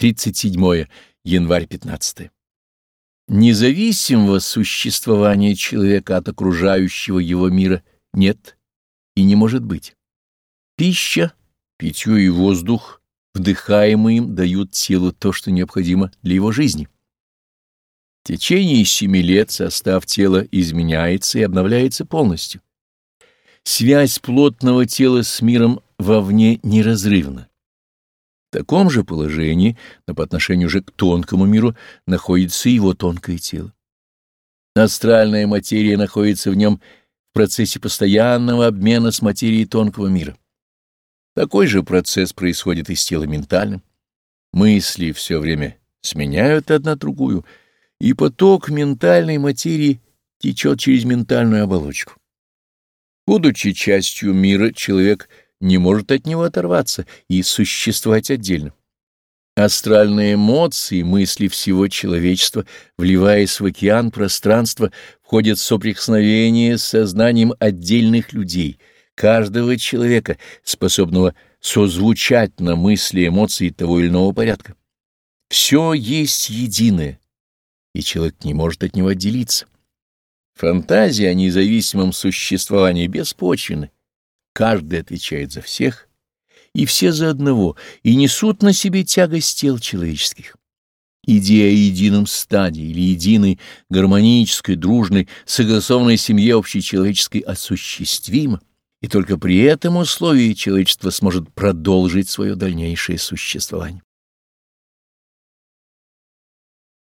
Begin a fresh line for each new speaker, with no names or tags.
37 январь 15. Независимого существования человека от окружающего его мира нет и не может быть. Пища, питье и воздух, вдыхаемые им, дают телу то, что необходимо для его жизни. В течение семи лет состав тела изменяется и обновляется полностью. Связь плотного тела с миром вовне неразрывна. В таком же положении, но по отношению же к тонкому миру, находится его тонкое тело. Астральная материя находится в нем в процессе постоянного обмена с материей тонкого мира. Такой же процесс происходит и с телом ментальным. Мысли все время сменяют одна другую, и поток ментальной материи течет через ментальную оболочку. Будучи частью мира, человек — не может от него оторваться и существовать отдельно. Астральные эмоции, мысли всего человечества, вливаясь в океан пространства, входят в соприкосновение с сознанием отдельных людей, каждого человека, способного созвучать на мысли эмоции того или иного порядка. Все есть единое, и человек не может от него отделиться. Фантазия о независимом существовании беспочвенна каждый отвечает за всех, и все за одного, и несут на себе тягость тел человеческих. Идея о едином стаде или единой гармонической, дружной, согласованной семье общечеловеческой осуществима, и только при этом условии человечество сможет продолжить свое дальнейшее существование.